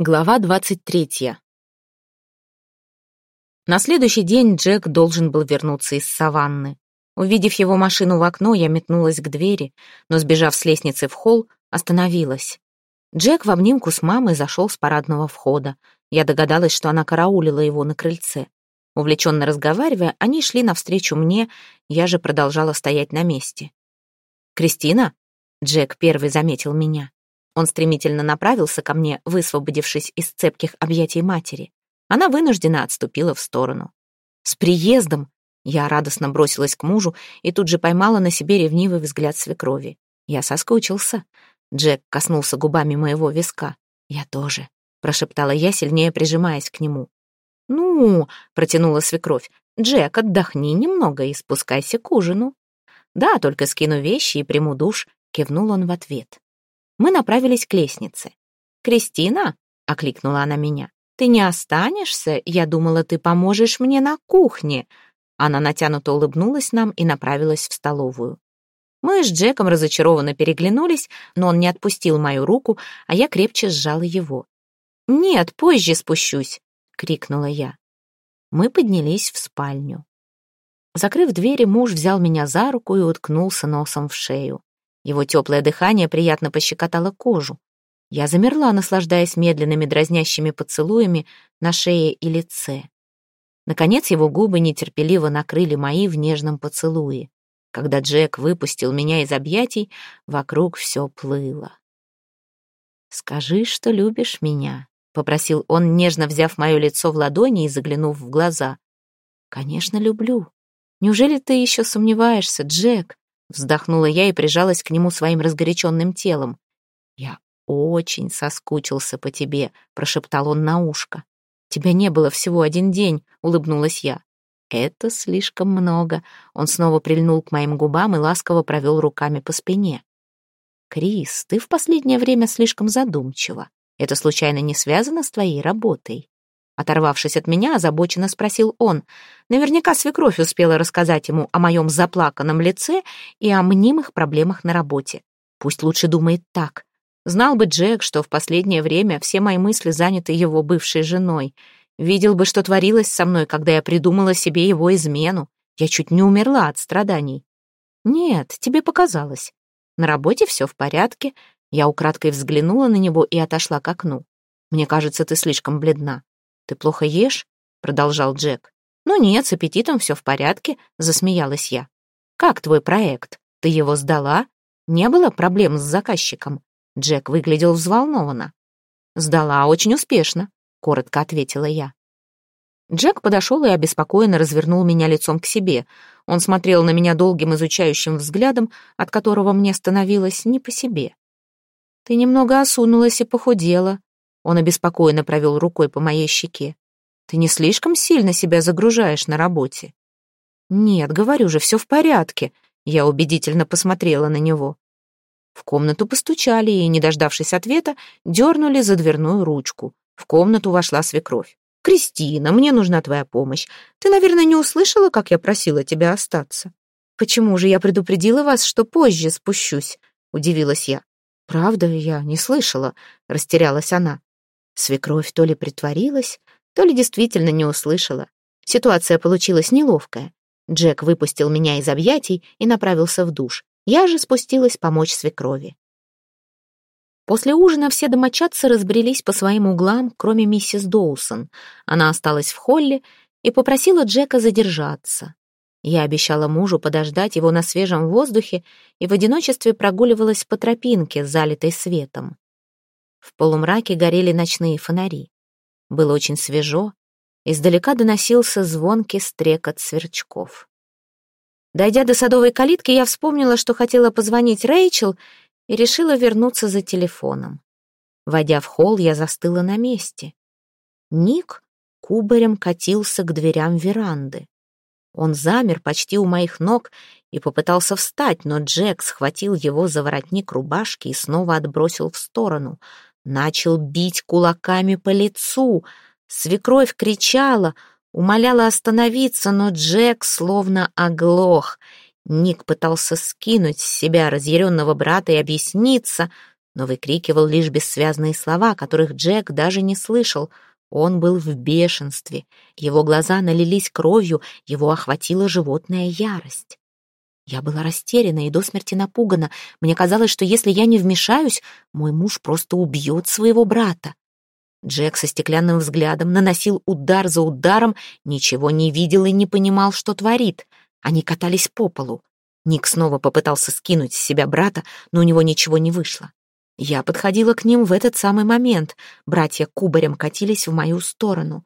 Глава двадцать третья. На следующий день Джек должен был вернуться из саванны. Увидев его машину в окно, я метнулась к двери, но, сбежав с лестницы в холл, остановилась. Джек в обнимку с мамой зашел с парадного входа. Я догадалась, что она караулила его на крыльце. Увлеченно разговаривая, они шли навстречу мне, я же продолжала стоять на месте. «Кристина?» Джек первый заметил меня. Он стремительно направился ко мне, высвободившись из цепких объятий матери. Она вынуждена отступила в сторону. «С приездом!» Я радостно бросилась к мужу и тут же поймала на себе ревнивый взгляд свекрови. Я соскучился. Джек коснулся губами моего виска. «Я тоже», — прошептала я, сильнее прижимаясь к нему. «Ну», — протянула свекровь, — «Джек, отдохни немного и спускайся к ужину». «Да, только скину вещи и приму душ», — кивнул он в ответ мы направились к лестнице. «Кристина?» — окликнула она меня. «Ты не останешься? Я думала, ты поможешь мне на кухне». Она натянуто улыбнулась нам и направилась в столовую. Мы с Джеком разочарованно переглянулись, но он не отпустил мою руку, а я крепче сжала его. «Нет, позже спущусь!» — крикнула я. Мы поднялись в спальню. Закрыв двери, муж взял меня за руку и уткнулся носом в шею. Его теплое дыхание приятно пощекотало кожу. Я замерла, наслаждаясь медленными дразнящими поцелуями на шее и лице. Наконец его губы нетерпеливо накрыли мои в нежном поцелуе. Когда Джек выпустил меня из объятий, вокруг все плыло. «Скажи, что любишь меня», — попросил он, нежно взяв мое лицо в ладони и заглянув в глаза. «Конечно, люблю. Неужели ты еще сомневаешься, Джек?» Вздохнула я и прижалась к нему своим разгоряченным телом. «Я очень соскучился по тебе», — прошептал он на ушко. «Тебя не было всего один день», — улыбнулась я. «Это слишком много». Он снова прильнул к моим губам и ласково провел руками по спине. «Крис, ты в последнее время слишком задумчива. Это случайно не связано с твоей работой?» Оторвавшись от меня, озабоченно спросил он. Наверняка свекровь успела рассказать ему о моем заплаканном лице и о мнимых проблемах на работе. Пусть лучше думает так. Знал бы Джек, что в последнее время все мои мысли заняты его бывшей женой. Видел бы, что творилось со мной, когда я придумала себе его измену. Я чуть не умерла от страданий. Нет, тебе показалось. На работе все в порядке. Я украдкой взглянула на него и отошла к окну. Мне кажется, ты слишком бледна. «Ты плохо ешь?» — продолжал Джек. «Ну нет, с аппетитом все в порядке», — засмеялась я. «Как твой проект? Ты его сдала? Не было проблем с заказчиком?» Джек выглядел взволнованно. «Сдала очень успешно», — коротко ответила я. Джек подошел и обеспокоенно развернул меня лицом к себе. Он смотрел на меня долгим изучающим взглядом, от которого мне становилось не по себе. «Ты немного осунулась и похудела», он обеспокоенно провел рукой по моей щеке. «Ты не слишком сильно себя загружаешь на работе?» «Нет, говорю же, все в порядке», — я убедительно посмотрела на него. В комнату постучали и, не дождавшись ответа, дернули за дверную ручку. В комнату вошла свекровь. «Кристина, мне нужна твоя помощь. Ты, наверное, не услышала, как я просила тебя остаться?» «Почему же я предупредила вас, что позже спущусь?» — удивилась я. «Правда, я не слышала», — растерялась она. Свекровь то ли притворилась, то ли действительно не услышала. Ситуация получилась неловкая. Джек выпустил меня из объятий и направился в душ. Я же спустилась помочь свекрови. После ужина все домочадцы разбрелись по своим углам, кроме миссис Доусон. Она осталась в холле и попросила Джека задержаться. Я обещала мужу подождать его на свежем воздухе и в одиночестве прогуливалась по тропинке, залитой светом. В полумраке горели ночные фонари. Было очень свежо, издалека доносился звонкий стрекот сверчков. Дойдя до садовой калитки, я вспомнила, что хотела позвонить Рэйчел и решила вернуться за телефоном. Войдя в холл, я застыла на месте. Ник кубарем катился к дверям веранды. Он замер почти у моих ног и попытался встать, но Джек схватил его за воротник рубашки и снова отбросил в сторону — начал бить кулаками по лицу. Свекровь кричала, умоляла остановиться, но Джек словно оглох. Ник пытался скинуть с себя разъяренного брата и объясниться, но выкрикивал лишь бессвязные слова, которых Джек даже не слышал. Он был в бешенстве. Его глаза налились кровью, его охватила животная ярость. Я была растеряна и до смерти напугана. Мне казалось, что если я не вмешаюсь, мой муж просто убьет своего брата. Джек со стеклянным взглядом наносил удар за ударом, ничего не видел и не понимал, что творит. Они катались по полу. Ник снова попытался скинуть с себя брата, но у него ничего не вышло. Я подходила к ним в этот самый момент. Братья кубарем катились в мою сторону.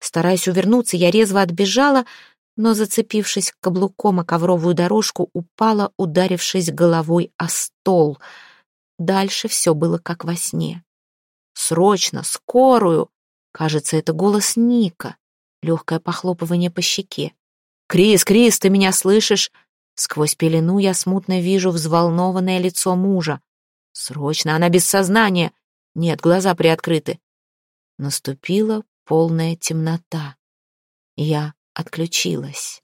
Стараясь увернуться, я резво отбежала, но, зацепившись каблуком о ковровую дорожку, упала, ударившись головой о стол. Дальше все было как во сне. «Срочно! Скорую!» Кажется, это голос Ника. Легкое похлопывание по щеке. «Крис, Крис, ты меня слышишь?» Сквозь пелену я смутно вижу взволнованное лицо мужа. «Срочно! Она без сознания!» «Нет, глаза приоткрыты!» Наступила полная темнота. Я отключилась.